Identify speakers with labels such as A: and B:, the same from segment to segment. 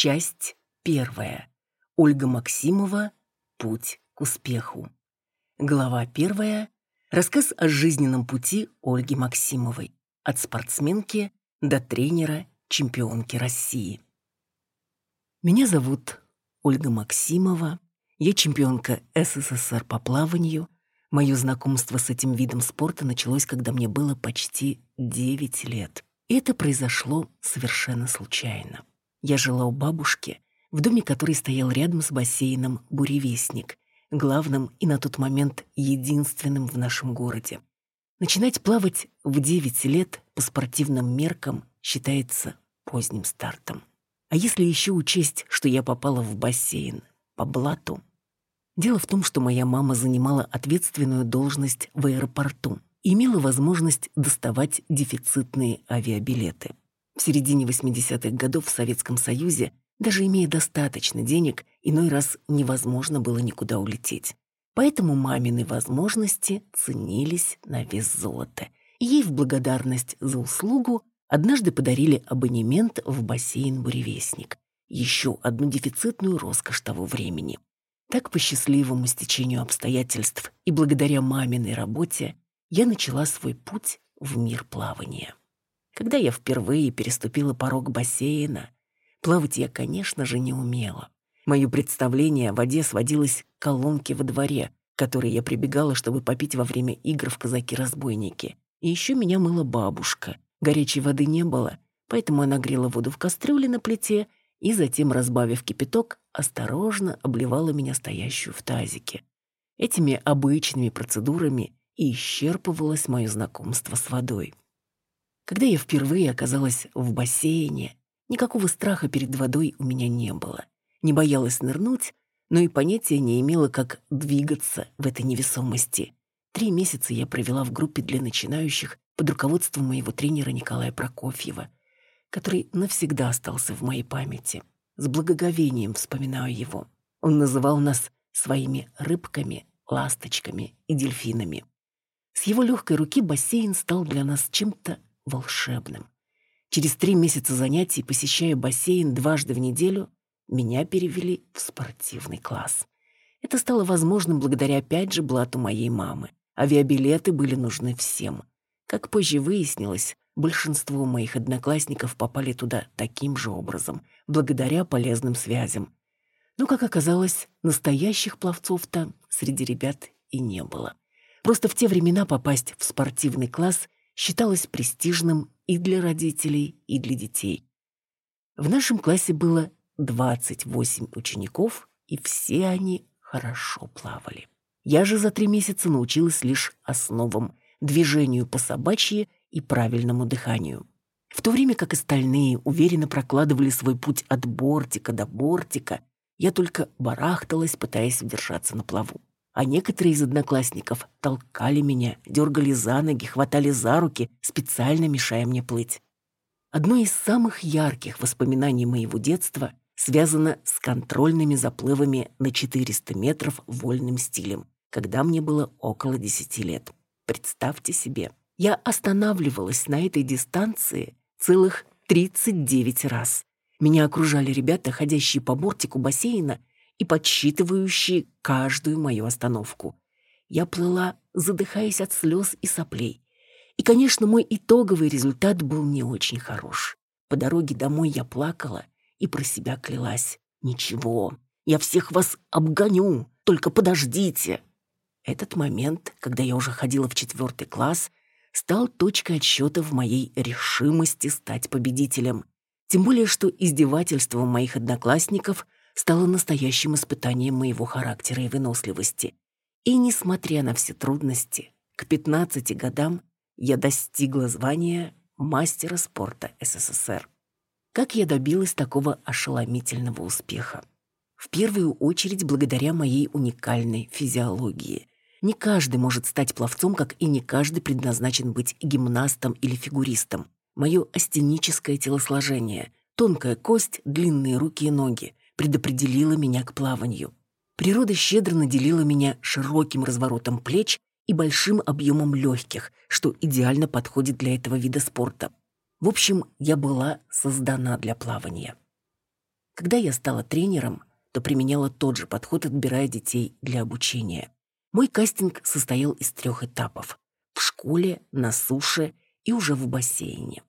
A: Часть первая. Ольга Максимова «Путь к успеху». Глава первая. Рассказ о жизненном пути Ольги Максимовой. От спортсменки до тренера чемпионки России. Меня зовут Ольга Максимова. Я чемпионка СССР по плаванию. Мое знакомство с этим видом спорта началось, когда мне было почти 9 лет. И это произошло совершенно случайно. Я жила у бабушки, в доме который стоял рядом с бассейном «Буревестник», главным и на тот момент единственным в нашем городе. Начинать плавать в 9 лет по спортивным меркам считается поздним стартом. А если еще учесть, что я попала в бассейн по блату? Дело в том, что моя мама занимала ответственную должность в аэропорту и имела возможность доставать дефицитные авиабилеты. В середине 80-х годов в Советском Союзе, даже имея достаточно денег, иной раз невозможно было никуда улететь. Поэтому мамины возможности ценились на вес золота. Ей в благодарность за услугу однажды подарили абонемент в бассейн «Буревестник». Еще одну дефицитную роскошь того времени. Так, по счастливому стечению обстоятельств и благодаря маминой работе, я начала свой путь в мир плавания. Когда я впервые переступила порог бассейна, плавать я, конечно же, не умела. Мое представление о воде сводилось к колонке во дворе, к которой я прибегала, чтобы попить во время игр в казаки-разбойники. И еще меня мыла бабушка. Горячей воды не было, поэтому она грела воду в кастрюле на плите и затем, разбавив кипяток, осторожно обливала меня стоящую в тазике. Этими обычными процедурами и исчерпывалось мое знакомство с водой. Когда я впервые оказалась в бассейне, никакого страха перед водой у меня не было. Не боялась нырнуть, но и понятия не имела, как двигаться в этой невесомости. Три месяца я провела в группе для начинающих под руководством моего тренера Николая Прокофьева, который навсегда остался в моей памяти. С благоговением вспоминаю его. Он называл нас своими рыбками, ласточками и дельфинами. С его легкой руки бассейн стал для нас чем-то волшебным. Через три месяца занятий, посещая бассейн дважды в неделю, меня перевели в спортивный класс. Это стало возможным благодаря опять же блату моей мамы. Авиабилеты были нужны всем. Как позже выяснилось, большинство моих одноклассников попали туда таким же образом, благодаря полезным связям. Но, как оказалось, настоящих пловцов-то среди ребят и не было. Просто в те времена попасть в спортивный класс считалось престижным и для родителей, и для детей. В нашем классе было 28 учеников, и все они хорошо плавали. Я же за три месяца научилась лишь основам – движению по собачьи и правильному дыханию. В то время как остальные уверенно прокладывали свой путь от бортика до бортика, я только барахталась, пытаясь удержаться на плаву а некоторые из одноклассников толкали меня, дергали за ноги, хватали за руки, специально мешая мне плыть. Одно из самых ярких воспоминаний моего детства связано с контрольными заплывами на 400 метров вольным стилем, когда мне было около 10 лет. Представьте себе, я останавливалась на этой дистанции целых 39 раз. Меня окружали ребята, ходящие по бортику бассейна и подсчитывающие каждую мою остановку. Я плыла, задыхаясь от слез и соплей. И, конечно, мой итоговый результат был не очень хорош. По дороге домой я плакала и про себя клялась. «Ничего, я всех вас обгоню, только подождите!» Этот момент, когда я уже ходила в четвертый класс, стал точкой отсчета в моей решимости стать победителем. Тем более, что издевательство моих одноклассников – стало настоящим испытанием моего характера и выносливости. И, несмотря на все трудности, к 15 годам я достигла звания мастера спорта СССР. Как я добилась такого ошеломительного успеха? В первую очередь благодаря моей уникальной физиологии. Не каждый может стать пловцом, как и не каждый предназначен быть гимнастом или фигуристом. Мое астеническое телосложение, тонкая кость, длинные руки и ноги, предопределила меня к плаванию. Природа щедро наделила меня широким разворотом плеч и большим объемом легких, что идеально подходит для этого вида спорта. В общем, я была создана для плавания. Когда я стала тренером, то применяла тот же подход, отбирая детей для обучения. Мой кастинг состоял из трех этапов. В школе, на суше и уже в бассейне.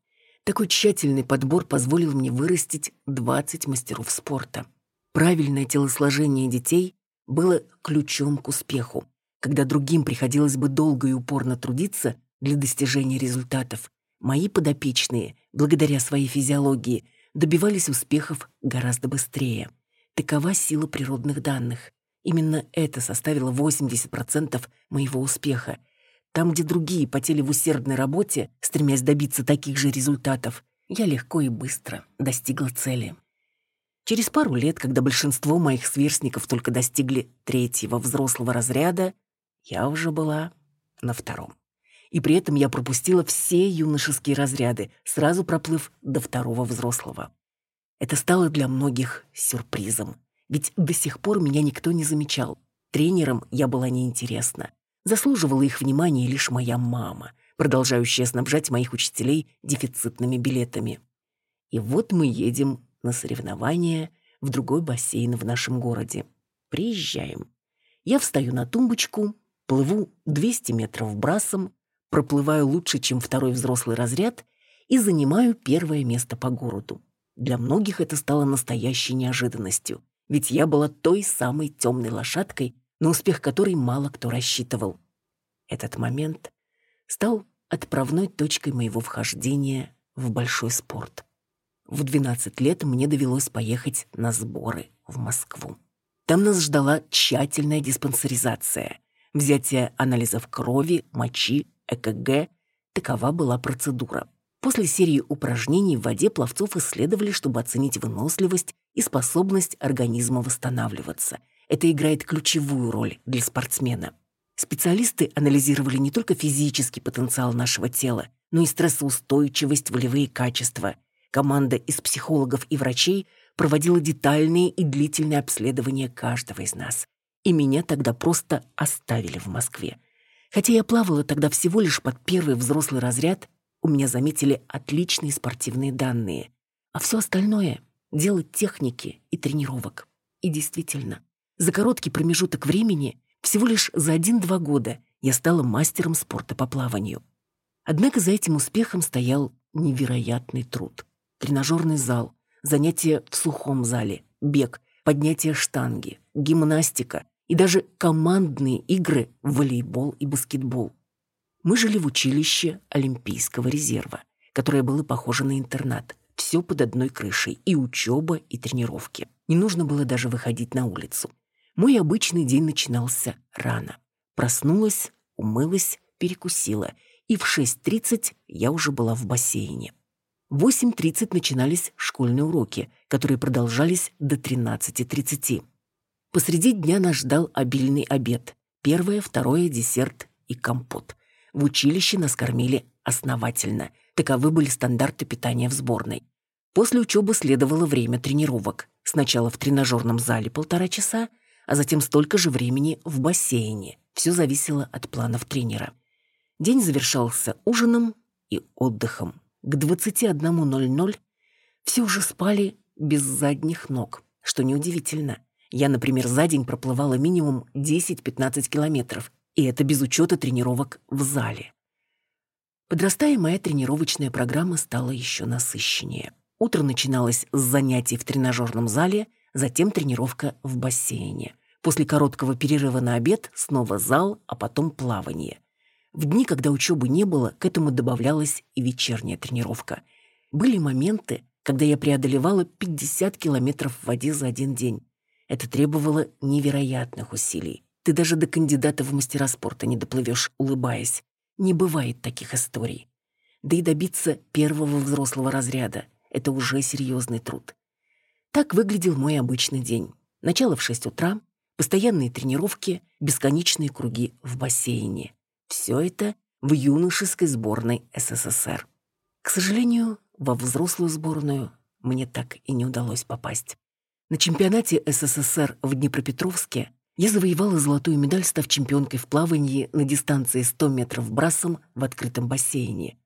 A: Такой тщательный подбор позволил мне вырастить 20 мастеров спорта. Правильное телосложение детей было ключом к успеху. Когда другим приходилось бы долго и упорно трудиться для достижения результатов, мои подопечные, благодаря своей физиологии, добивались успехов гораздо быстрее. Такова сила природных данных. Именно это составило 80% моего успеха. Там, где другие потели в усердной работе, стремясь добиться таких же результатов, я легко и быстро достигла цели. Через пару лет, когда большинство моих сверстников только достигли третьего взрослого разряда, я уже была на втором. И при этом я пропустила все юношеские разряды, сразу проплыв до второго взрослого. Это стало для многих сюрпризом, ведь до сих пор меня никто не замечал. Тренером я была неинтересна. Заслуживала их внимания лишь моя мама, продолжающая снабжать моих учителей дефицитными билетами. И вот мы едем на соревнования в другой бассейн в нашем городе. Приезжаем. Я встаю на тумбочку, плыву 200 метров брасом, проплываю лучше, чем второй взрослый разряд и занимаю первое место по городу. Для многих это стало настоящей неожиданностью, ведь я была той самой темной лошадкой, на успех которой мало кто рассчитывал. Этот момент стал отправной точкой моего вхождения в большой спорт. В 12 лет мне довелось поехать на сборы в Москву. Там нас ждала тщательная диспансеризация, взятие анализов крови, мочи, ЭКГ. Такова была процедура. После серии упражнений в воде пловцов исследовали, чтобы оценить выносливость и способность организма восстанавливаться. Это играет ключевую роль для спортсмена. Специалисты анализировали не только физический потенциал нашего тела, но и стрессоустойчивость, волевые качества. Команда из психологов и врачей проводила детальные и длительные обследования каждого из нас. И меня тогда просто оставили в Москве. Хотя я плавала тогда всего лишь под первый взрослый разряд, у меня заметили отличные спортивные данные. А все остальное — дело техники и тренировок. И действительно, за короткий промежуток времени, всего лишь за один-два года, я стала мастером спорта по плаванию. Однако за этим успехом стоял невероятный труд. Тренажерный зал, занятия в сухом зале, бег, поднятие штанги, гимнастика и даже командные игры в волейбол и баскетбол. Мы жили в училище Олимпийского резерва, которое было похоже на интернат. Все под одной крышей, и учеба, и тренировки. Не нужно было даже выходить на улицу. Мой обычный день начинался рано. Проснулась, умылась, перекусила, и в 6.30 я уже была в бассейне. В 8.30 начинались школьные уроки, которые продолжались до 13.30. Посреди дня нас ждал обильный обед. Первое, второе, десерт и компот. В училище нас кормили основательно. Таковы были стандарты питания в сборной. После учебы следовало время тренировок. Сначала в тренажерном зале полтора часа, а затем столько же времени в бассейне. Все зависело от планов тренера. День завершался ужином и отдыхом. К 21.00 все уже спали без задних ног, что неудивительно. Я, например, за день проплывала минимум 10-15 километров, и это без учета тренировок в зале. Подрастая, моя тренировочная программа стала еще насыщеннее. Утро начиналось с занятий в тренажерном зале, затем тренировка в бассейне. После короткого перерыва на обед снова зал, а потом плавание. В дни, когда учебы не было, к этому добавлялась и вечерняя тренировка. Были моменты, когда я преодолевала 50 километров в воде за один день. Это требовало невероятных усилий. Ты даже до кандидата в мастера спорта не доплывешь, улыбаясь. Не бывает таких историй. Да и добиться первого взрослого разряда — это уже серьезный труд. Так выглядел мой обычный день. Начало в 6 утра, постоянные тренировки, бесконечные круги в бассейне. Все это в юношеской сборной СССР. К сожалению, во взрослую сборную мне так и не удалось попасть. На чемпионате СССР в Днепропетровске я завоевала золотую медаль, став чемпионкой в плавании на дистанции 100 метров брасом в открытом бассейне.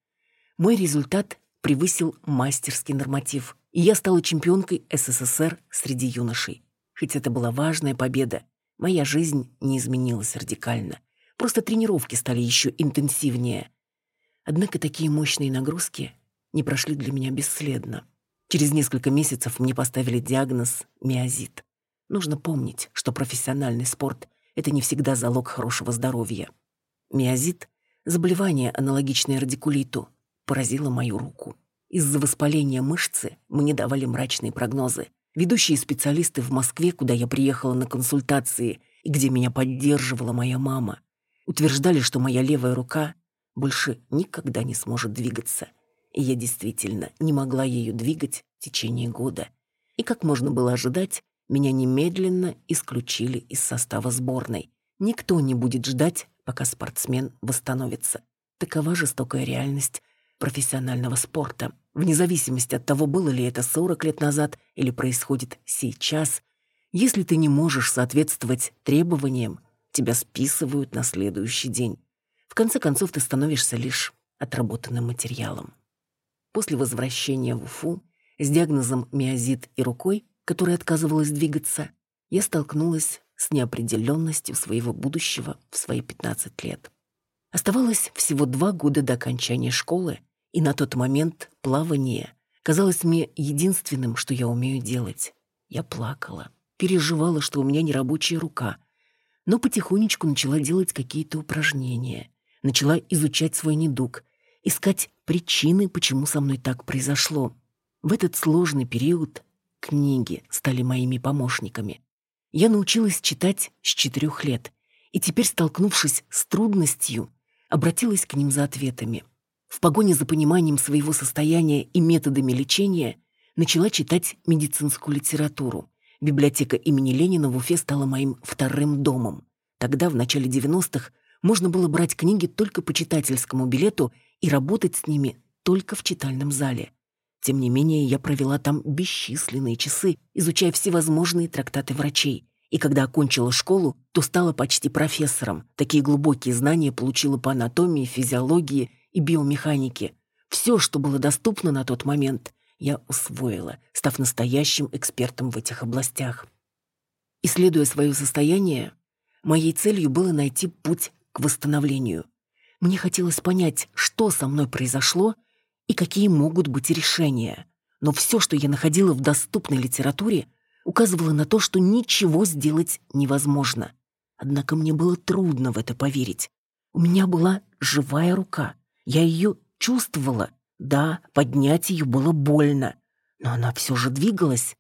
A: Мой результат превысил мастерский норматив, и я стала чемпионкой СССР среди юношей. Хоть это была важная победа, моя жизнь не изменилась радикально. Просто тренировки стали еще интенсивнее. Однако такие мощные нагрузки не прошли для меня бесследно. Через несколько месяцев мне поставили диагноз миозит. Нужно помнить, что профессиональный спорт — это не всегда залог хорошего здоровья. Миозит — заболевание, аналогичное радикулиту, поразило мою руку. Из-за воспаления мышцы мне давали мрачные прогнозы. Ведущие специалисты в Москве, куда я приехала на консультации и где меня поддерживала моя мама, утверждали, что моя левая рука больше никогда не сможет двигаться. И я действительно не могла ею двигать в течение года. И, как можно было ожидать, меня немедленно исключили из состава сборной. Никто не будет ждать, пока спортсмен восстановится. Такова жестокая реальность профессионального спорта. Вне зависимости от того, было ли это 40 лет назад или происходит сейчас, если ты не можешь соответствовать требованиям, тебя списывают на следующий день. В конце концов, ты становишься лишь отработанным материалом. После возвращения в Уфу с диагнозом миозит и рукой, которая отказывалась двигаться, я столкнулась с неопределенностью своего будущего в свои 15 лет. Оставалось всего два года до окончания школы, и на тот момент плавание казалось мне единственным, что я умею делать. Я плакала, переживала, что у меня нерабочая рука, но потихонечку начала делать какие-то упражнения, начала изучать свой недуг, искать причины, почему со мной так произошло. В этот сложный период книги стали моими помощниками. Я научилась читать с четырех лет, и теперь, столкнувшись с трудностью, обратилась к ним за ответами. В погоне за пониманием своего состояния и методами лечения начала читать медицинскую литературу. Библиотека имени Ленина в Уфе стала моим вторым домом. Тогда, в начале 90-х, можно было брать книги только по читательскому билету и работать с ними только в читальном зале. Тем не менее, я провела там бесчисленные часы, изучая всевозможные трактаты врачей. И когда окончила школу, то стала почти профессором. Такие глубокие знания получила по анатомии, физиологии и биомеханике. Все, что было доступно на тот момент, я усвоила, став настоящим экспертом в этих областях. Исследуя свое состояние, моей целью было найти путь к восстановлению. Мне хотелось понять, что со мной произошло и какие могут быть решения. Но все, что я находила в доступной литературе, указывало на то, что ничего сделать невозможно. Однако мне было трудно в это поверить. У меня была живая рука. Я ее чувствовала. Да, поднять ее было больно. Но она все же двигалась.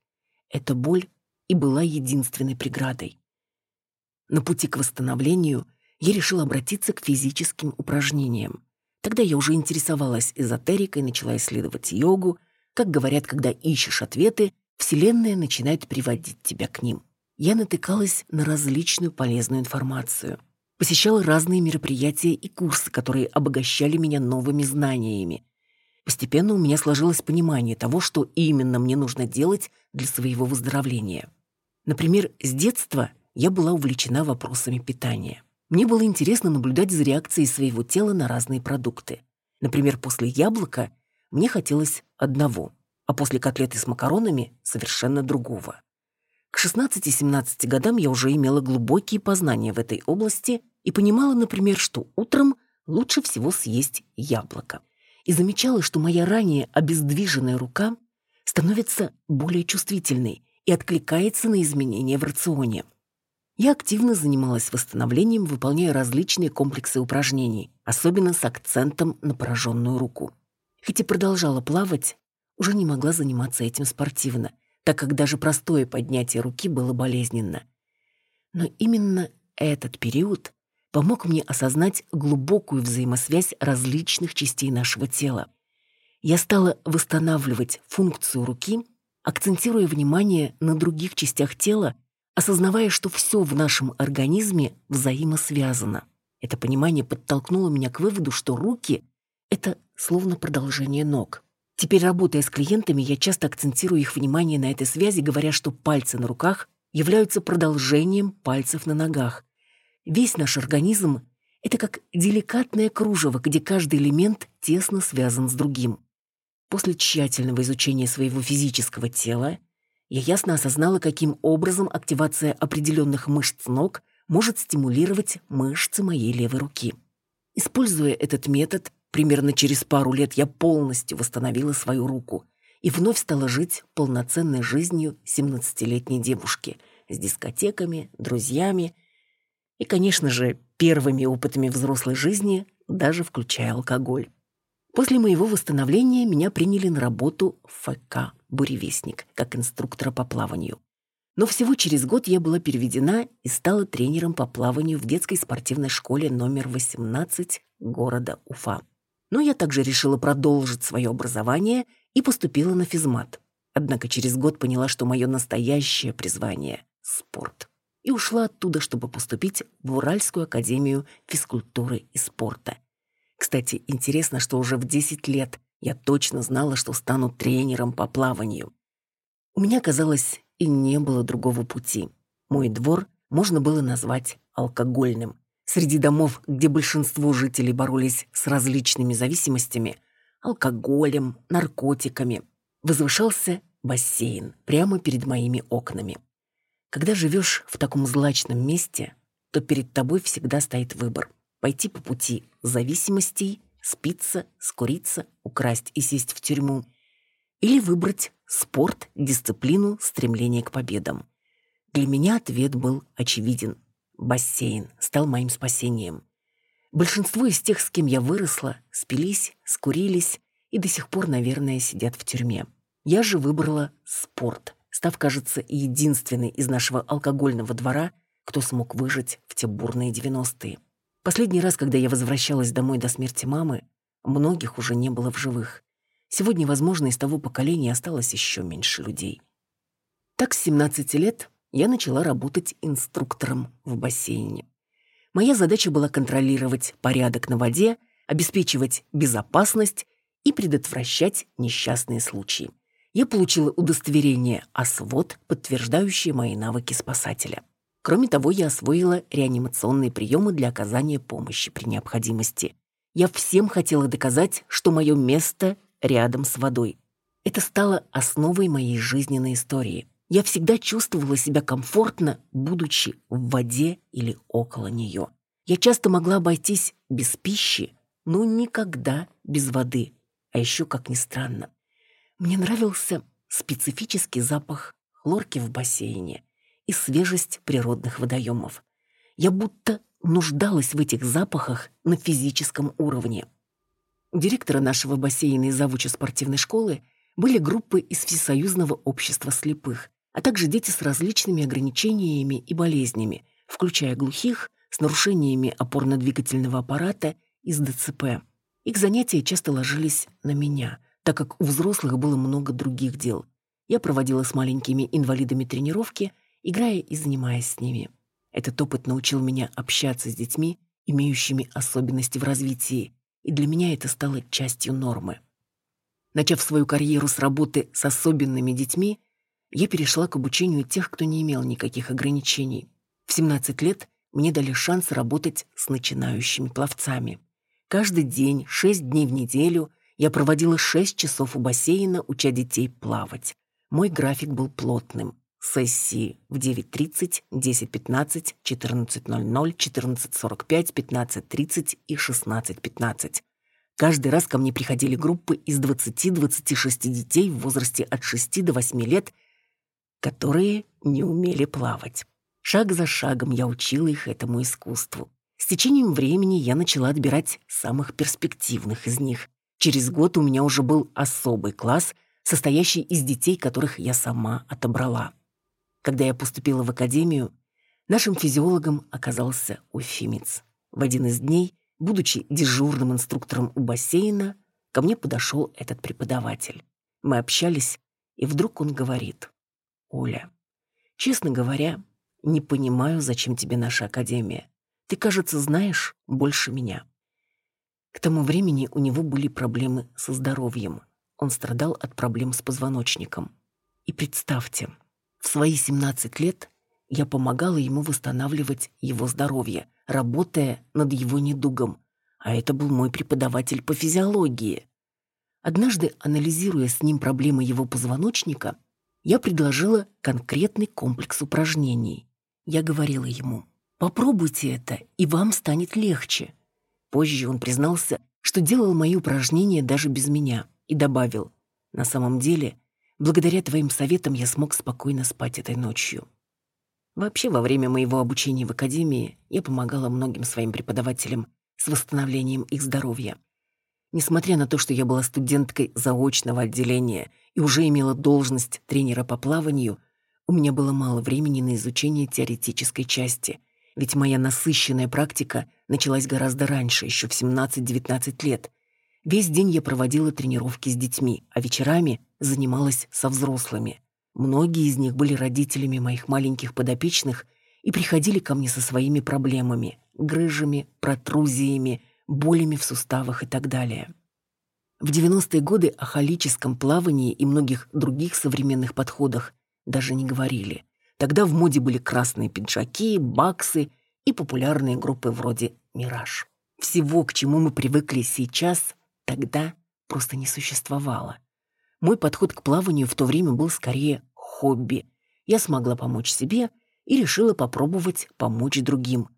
A: Эта боль и была единственной преградой. На пути к восстановлению я решила обратиться к физическим упражнениям. Тогда я уже интересовалась эзотерикой, начала исследовать йогу. Как говорят, когда ищешь ответы, Вселенная начинает приводить тебя к ним. Я натыкалась на различную полезную информацию. Посещала разные мероприятия и курсы, которые обогащали меня новыми знаниями. Постепенно у меня сложилось понимание того, что именно мне нужно делать для своего выздоровления. Например, с детства я была увлечена вопросами питания. Мне было интересно наблюдать за реакцией своего тела на разные продукты. Например, после яблока мне хотелось одного, а после котлеты с макаронами — совершенно другого. К 16-17 годам я уже имела глубокие познания в этой области и понимала, например, что утром лучше всего съесть яблоко. И замечала, что моя ранее обездвиженная рука становится более чувствительной и откликается на изменения в рационе. Я активно занималась восстановлением, выполняя различные комплексы упражнений, особенно с акцентом на пораженную руку. Хоть и продолжала плавать, уже не могла заниматься этим спортивно, так как даже простое поднятие руки было болезненно. Но именно этот период помог мне осознать глубокую взаимосвязь различных частей нашего тела. Я стала восстанавливать функцию руки, акцентируя внимание на других частях тела осознавая, что все в нашем организме взаимосвязано. Это понимание подтолкнуло меня к выводу, что руки — это словно продолжение ног. Теперь, работая с клиентами, я часто акцентирую их внимание на этой связи, говоря, что пальцы на руках являются продолжением пальцев на ногах. Весь наш организм — это как деликатное кружево, где каждый элемент тесно связан с другим. После тщательного изучения своего физического тела я ясно осознала, каким образом активация определенных мышц ног может стимулировать мышцы моей левой руки. Используя этот метод, примерно через пару лет я полностью восстановила свою руку и вновь стала жить полноценной жизнью 17-летней девушки с дискотеками, друзьями и, конечно же, первыми опытами взрослой жизни, даже включая алкоголь. После моего восстановления меня приняли на работу в ФК «Буревестник» как инструктора по плаванию. Но всего через год я была переведена и стала тренером по плаванию в детской спортивной школе номер 18 города Уфа. Но я также решила продолжить свое образование и поступила на физмат. Однако через год поняла, что мое настоящее призвание — спорт. И ушла оттуда, чтобы поступить в Уральскую академию физкультуры и спорта. Кстати, интересно, что уже в 10 лет я точно знала, что стану тренером по плаванию. У меня, казалось, и не было другого пути. Мой двор можно было назвать алкогольным. Среди домов, где большинство жителей боролись с различными зависимостями, алкоголем, наркотиками, возвышался бассейн прямо перед моими окнами. Когда живешь в таком злачном месте, то перед тобой всегда стоит выбор – пойти по пути зависимостей, спиться, скуриться, украсть и сесть в тюрьму, или выбрать спорт, дисциплину, стремление к победам. Для меня ответ был очевиден. Бассейн стал моим спасением. Большинство из тех, с кем я выросла, спились, скурились и до сих пор, наверное, сидят в тюрьме. Я же выбрала спорт, став, кажется, единственной из нашего алкогольного двора, кто смог выжить в те бурные девяностые. Последний раз, когда я возвращалась домой до смерти мамы, многих уже не было в живых. Сегодня, возможно, из того поколения осталось еще меньше людей. Так, с 17 лет я начала работать инструктором в бассейне. Моя задача была контролировать порядок на воде, обеспечивать безопасность и предотвращать несчастные случаи. Я получила удостоверение ОСВОД, подтверждающее мои навыки спасателя. Кроме того, я освоила реанимационные приемы для оказания помощи при необходимости. Я всем хотела доказать, что мое место рядом с водой. Это стало основой моей жизненной истории. Я всегда чувствовала себя комфортно, будучи в воде или около нее. Я часто могла обойтись без пищи, но никогда без воды. А еще, как ни странно, мне нравился специфический запах хлорки в бассейне – и свежесть природных водоемов. Я будто нуждалась в этих запахах на физическом уровне. Директора нашего бассейна и завуча спортивной школы были группы из Всесоюзного общества слепых, а также дети с различными ограничениями и болезнями, включая глухих, с нарушениями опорно-двигательного аппарата и с ДЦП. Их занятия часто ложились на меня, так как у взрослых было много других дел. Я проводила с маленькими инвалидами тренировки – играя и занимаясь с ними. Этот опыт научил меня общаться с детьми, имеющими особенности в развитии, и для меня это стало частью нормы. Начав свою карьеру с работы с особенными детьми, я перешла к обучению тех, кто не имел никаких ограничений. В 17 лет мне дали шанс работать с начинающими пловцами. Каждый день, 6 дней в неделю, я проводила 6 часов у бассейна, уча детей плавать. Мой график был плотным. Сессии в 9.30, 10.15, 14.00, 14.45, 15.30 и 16.15. Каждый раз ко мне приходили группы из 20-26 детей в возрасте от 6 до 8 лет, которые не умели плавать. Шаг за шагом я учила их этому искусству. С течением времени я начала отбирать самых перспективных из них. Через год у меня уже был особый класс, состоящий из детей, которых я сама отобрала. Когда я поступила в академию, нашим физиологом оказался уфимец. В один из дней, будучи дежурным инструктором у бассейна, ко мне подошел этот преподаватель. Мы общались, и вдруг он говорит, «Оля, честно говоря, не понимаю, зачем тебе наша академия. Ты, кажется, знаешь больше меня». К тому времени у него были проблемы со здоровьем. Он страдал от проблем с позвоночником. И представьте, в свои 17 лет я помогала ему восстанавливать его здоровье, работая над его недугом. А это был мой преподаватель по физиологии. Однажды, анализируя с ним проблемы его позвоночника, я предложила конкретный комплекс упражнений. Я говорила ему, попробуйте это, и вам станет легче. Позже он признался, что делал мои упражнения даже без меня, и добавил, на самом деле, благодаря твоим советам я смог спокойно спать этой ночью. Вообще, во время моего обучения в академии я помогала многим своим преподавателям с восстановлением их здоровья. Несмотря на то, что я была студенткой заочного отделения и уже имела должность тренера по плаванию, у меня было мало времени на изучение теоретической части, ведь моя насыщенная практика началась гораздо раньше, еще в 17-19 лет. Весь день я проводила тренировки с детьми, а вечерами занималась со взрослыми. Многие из них были родителями моих маленьких подопечных и приходили ко мне со своими проблемами, грыжами, протрузиями, болями в суставах и так далее. В 90-е годы о холическом плавании и многих других современных подходах даже не говорили. Тогда в моде были красные пиджаки, баксы и популярные группы вроде «Мираж». Всего, к чему мы привыкли сейчас, тогда просто не существовало. Мой подход к плаванию в то время был скорее хобби. Я смогла помочь себе и решила попробовать помочь другим.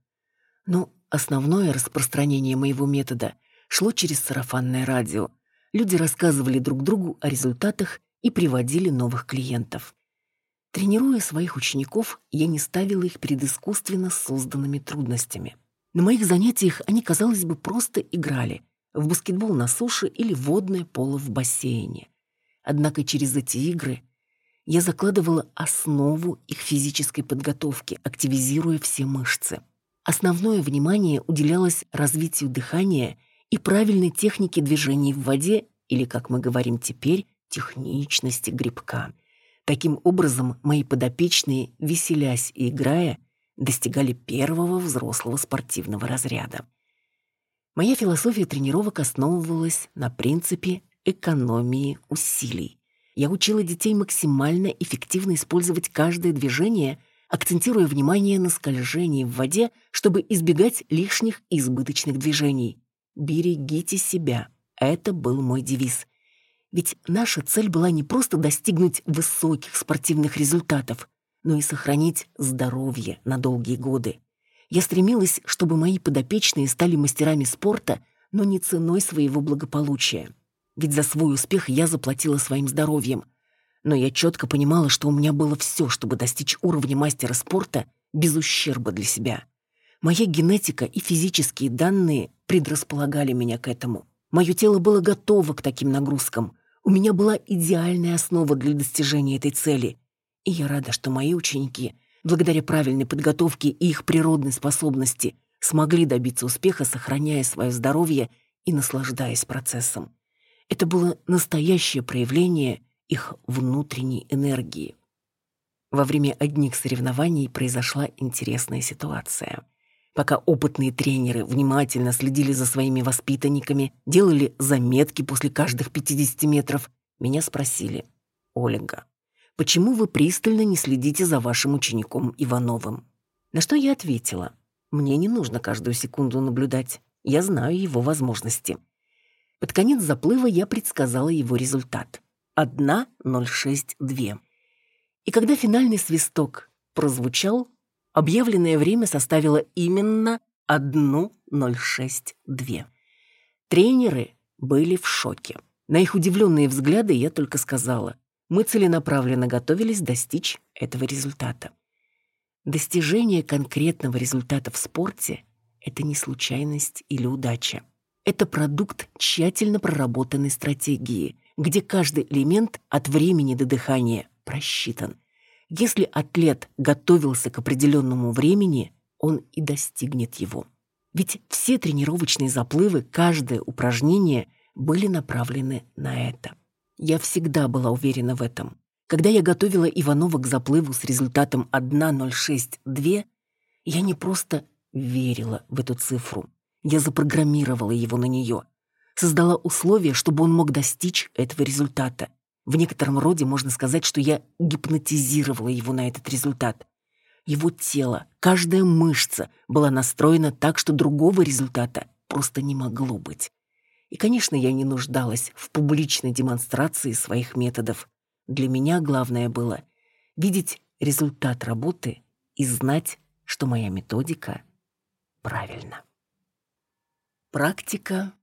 A: Но Основное распространение моего метода шло через сарафанное радио. Люди рассказывали друг другу о результатах и приводили новых клиентов. Тренируя своих учеников, я не ставила их перед искусственно созданными трудностями. На моих занятиях они, казалось бы, просто играли в баскетбол на суше или водное поло в бассейне. Однако через эти игры я закладывала основу их физической подготовки, активизируя все мышцы. Основное внимание уделялось развитию дыхания и правильной технике движений в воде или, как мы говорим теперь, техничности грибка. Таким образом, мои подопечные, веселясь и играя, достигали первого взрослого спортивного разряда. Моя философия тренировок основывалась на принципе экономии усилий. Я учила детей максимально эффективно использовать каждое движение – акцентируя внимание на скольжении в воде, чтобы избегать лишних избыточных движений. «Берегите себя» — это был мой девиз. Ведь наша цель была не просто достигнуть высоких спортивных результатов, но и сохранить здоровье на долгие годы. Я стремилась, чтобы мои подопечные стали мастерами спорта, но не ценой своего благополучия. Ведь за свой успех я заплатила своим здоровьем — но я четко понимала, что у меня было все, чтобы достичь уровня мастера спорта без ущерба для себя. Моя генетика и физические данные предрасполагали меня к этому. Мое тело было готово к таким нагрузкам. У меня была идеальная основа для достижения этой цели. И я рада, что мои ученики, благодаря правильной подготовке и их природной способности, смогли добиться успеха, сохраняя свое здоровье и наслаждаясь процессом. Это было настоящее проявление их внутренней энергии. Во время одних соревнований произошла интересная ситуация. Пока опытные тренеры внимательно следили за своими воспитанниками, делали заметки после каждых 50 метров, меня спросили, «Ольга, почему вы пристально не следите за вашим учеником Ивановым?» На что я ответила, «Мне не нужно каждую секунду наблюдать, я знаю его возможности». Под конец заплыва я предсказала его результат. 1.062. И когда финальный свисток прозвучал, объявленное время составило именно 1.062. Тренеры были в шоке. На их удивленные взгляды я только сказала, мы целенаправленно готовились достичь этого результата. Достижение конкретного результата в спорте – это не случайность или удача. Это продукт тщательно проработанной стратегии – где каждый элемент от времени до дыхания просчитан. Если атлет готовился к определенному времени, он и достигнет его. Ведь все тренировочные заплывы, каждое упражнение были направлены на это. Я всегда была уверена в этом. Когда я готовила Иванова к заплыву с результатом 1.062, я не просто верила в эту цифру. Я запрограммировала его на нее – создала условия, чтобы он мог достичь этого результата. В некотором роде можно сказать, что я гипнотизировала его на этот результат. Его тело, каждая мышца была настроена так, что другого результата просто не могло быть. И, конечно, я не нуждалась в публичной демонстрации своих методов. Для меня главное было видеть результат работы и знать, что моя методика правильна. Практика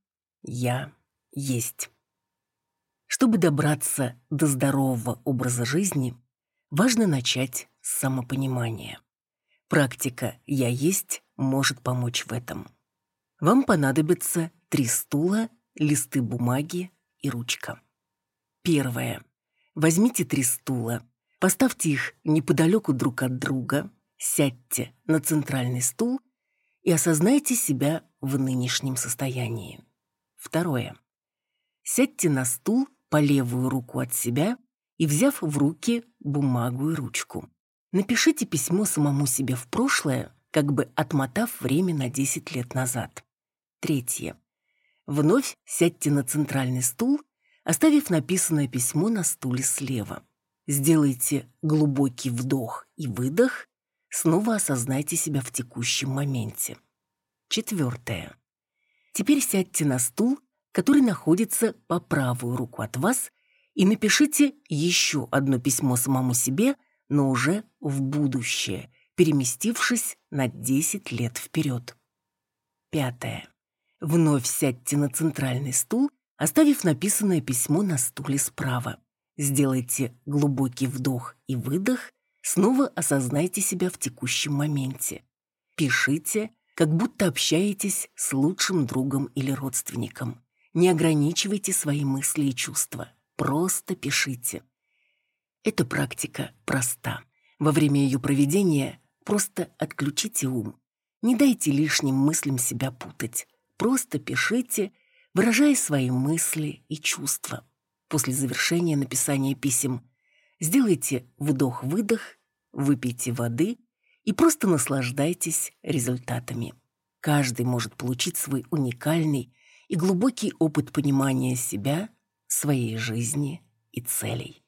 A: «Я есть». Чтобы добраться до здорового образа жизни, важно начать с самопонимания. Практика «Я есть» может помочь в этом. Вам понадобится три стула, листы бумаги и ручка. Первое. Возьмите три стула, поставьте их неподалеку друг от друга, сядьте на центральный стул и осознайте себя в нынешнем состоянии. Второе. Сядьте на стул по левую руку от себя и, взяв в руки бумагу и ручку, напишите письмо самому себе в прошлое, как бы отмотав время на 10 лет назад. Третье. Вновь сядьте на центральный стул, оставив написанное письмо на стуле слева. Сделайте глубокий вдох и выдох, снова осознайте себя в текущем моменте. Четвертое. Теперь сядьте на стул, который находится по правую руку от вас, и напишите еще одно письмо самому себе, но уже в будущее, переместившись на 10 лет вперед. Пятое. Вновь сядьте на центральный стул, оставив написанное письмо на стуле справа. Сделайте глубокий вдох и выдох, снова осознайте себя в текущем моменте. Пишите, как будто общаетесь с лучшим другом или родственником. Не ограничивайте свои мысли и чувства. Просто пишите. Эта практика проста. Во время ее проведения просто отключите ум. Не дайте лишним мыслям себя путать. Просто пишите, выражая свои мысли и чувства. После завершения написания писем сделайте вдох-выдох, выпейте воды и просто наслаждайтесь результатами. Каждый может получить свой уникальный и глубокий опыт понимания себя, своей жизни и целей.